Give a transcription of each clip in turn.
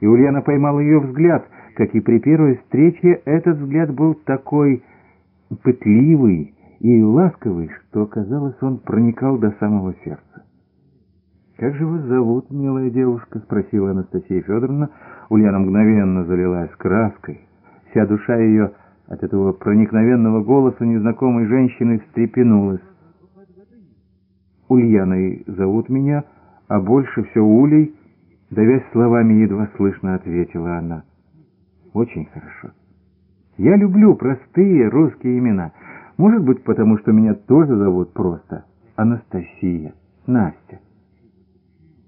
и Ульяна поймала ее взгляд. Как и при первой встрече, этот взгляд был такой пытливый и ласковый, что, казалось, он проникал до самого сердца. «Как же вас зовут, милая девушка?» — спросила Анастасия Федоровна. Ульяна мгновенно залилась краской. Вся душа ее от этого проникновенного голоса незнакомой женщины встрепенулась. «Ульяной зовут меня, а больше все Улей», — давясь словами, едва слышно ответила она. «Очень хорошо. Я люблю простые русские имена. Может быть, потому что меня тоже зовут просто Анастасия, Настя».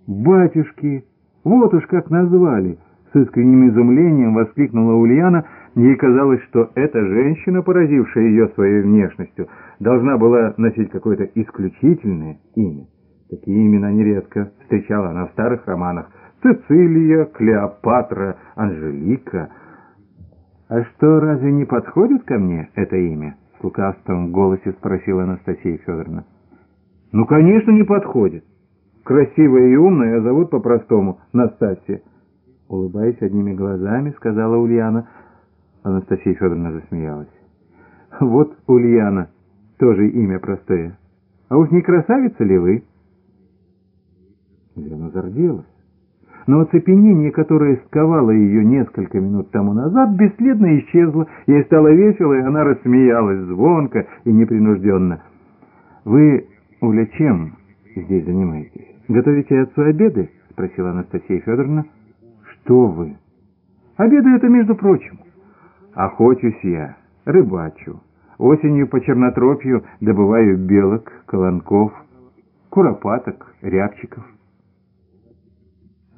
«Батюшки! Вот уж как назвали!» С искренним изумлением воскликнула Ульяна. Ей казалось, что эта женщина, поразившая ее своей внешностью, должна была носить какое-то исключительное имя. Такие имена нередко встречала она в старых романах. Цицилия, Клеопатра, Анжелика. «А что, разве не подходит ко мне это имя?» С лукавством в голосе спросила Анастасия Федоровна. «Ну, конечно, не подходит. Красивая и умная, а зовут по-простому Настасья. Улыбаясь одними глазами, сказала Ульяна. Анастасия Федоровна засмеялась. Вот Ульяна, тоже имя простое. А уж не красавица ли вы? Ульяна зарделась. Но оцепенение, которое сковало ее несколько минут тому назад, бесследно исчезло. Ей стало весело, и она рассмеялась звонко и непринужденно. «Вы, Уля, чем здесь занимаетесь?» «Готовите отцу обеды?» — спросила Анастасия Федоровна. «Что вы? Обеды — это между прочим. Охочусь я, рыбачу. Осенью по чернотропью добываю белок, колонков, куропаток, рябчиков».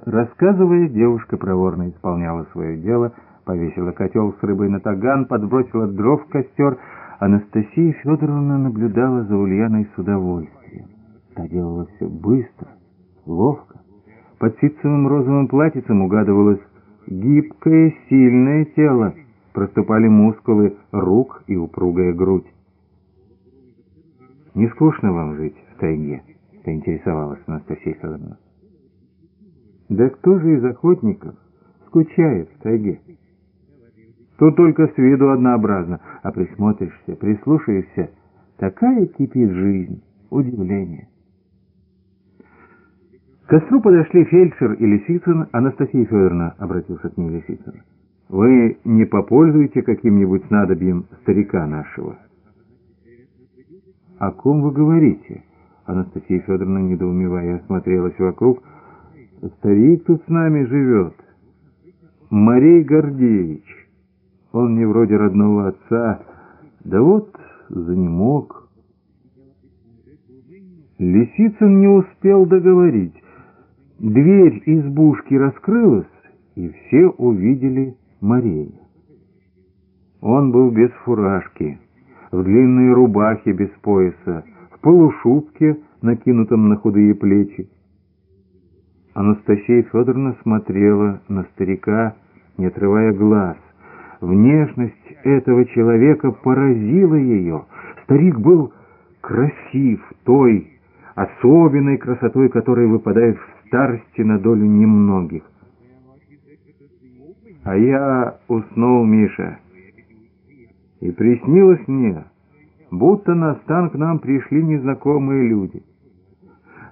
Рассказывая, девушка проворно исполняла свое дело, повесила котел с рыбой на таган, подбросила дров в костер. Анастасия Федоровна наблюдала за Ульяной с удовольствием. Та делала все быстро, ловко. Под ситцевым розовым платьицем угадывалось гибкое, сильное тело, проступали мускулы рук и упругая грудь. «Не скучно вам жить в тайге?» — поинтересовалась Анастасия Федоровна. «Да кто же из охотников скучает в тайге?» Тут только с виду однообразно, а присмотришься, прислушаешься, такая кипит жизнь, удивление. К костру подошли фельдшер и Лисицын. Анастасия Федоровна обратился к ней Лисицын. «Вы не попользуете каким-нибудь снадобьем старика нашего?» «О ком вы говорите?» Анастасия Федоровна, недоумевая, осмотрелась вокруг. «Старик тут с нами живет. Марей Гордеевич. Он не вроде родного отца. Да вот, занемог». Лисицын не успел договорить. Дверь избушки раскрылась, и все увидели Марея. Он был без фуражки, в длинной рубахе без пояса, в полушубке, накинутом на худые плечи. Анастасия Федоровна смотрела на старика, не отрывая глаз. Внешность этого человека поразила ее. Старик был красив той особенной красотой, которая выпадает в старости на долю немногих. А я уснул, Миша, и приснилось мне, будто на стан к нам пришли незнакомые люди.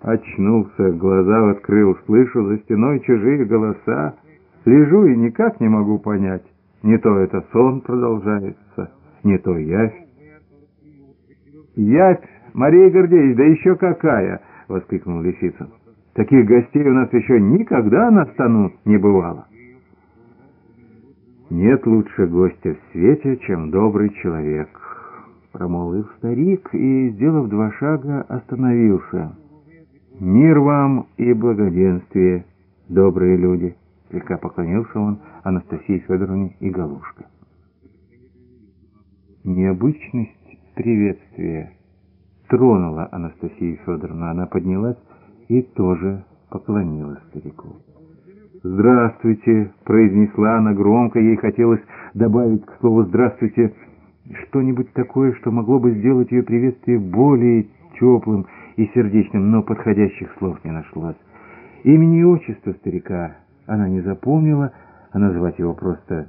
Очнулся, глаза открыл, слышу за стеной чужие голоса, лежу и никак не могу понять, не то это сон продолжается, не то явь. «Явь, Мария Гордеевич, да еще какая!» — воскликнул Лисицын. Таких гостей у нас еще никогда на стану не бывало. Нет лучше гостя в свете, чем добрый человек, промолвил старик и, сделав два шага, остановился. Мир вам и благоденствие, добрые люди, слегка поклонился он Анастасии Федоровне и Галушка. Необычность приветствия тронула Анастасию Федоровну. Она поднялась и тоже поклонилась старику. «Здравствуйте!» — произнесла она громко. Ей хотелось добавить к слову «здравствуйте» что-нибудь такое, что могло бы сделать ее приветствие более теплым и сердечным, но подходящих слов не нашлось. Имени и отчества старика она не запомнила, а назвать его просто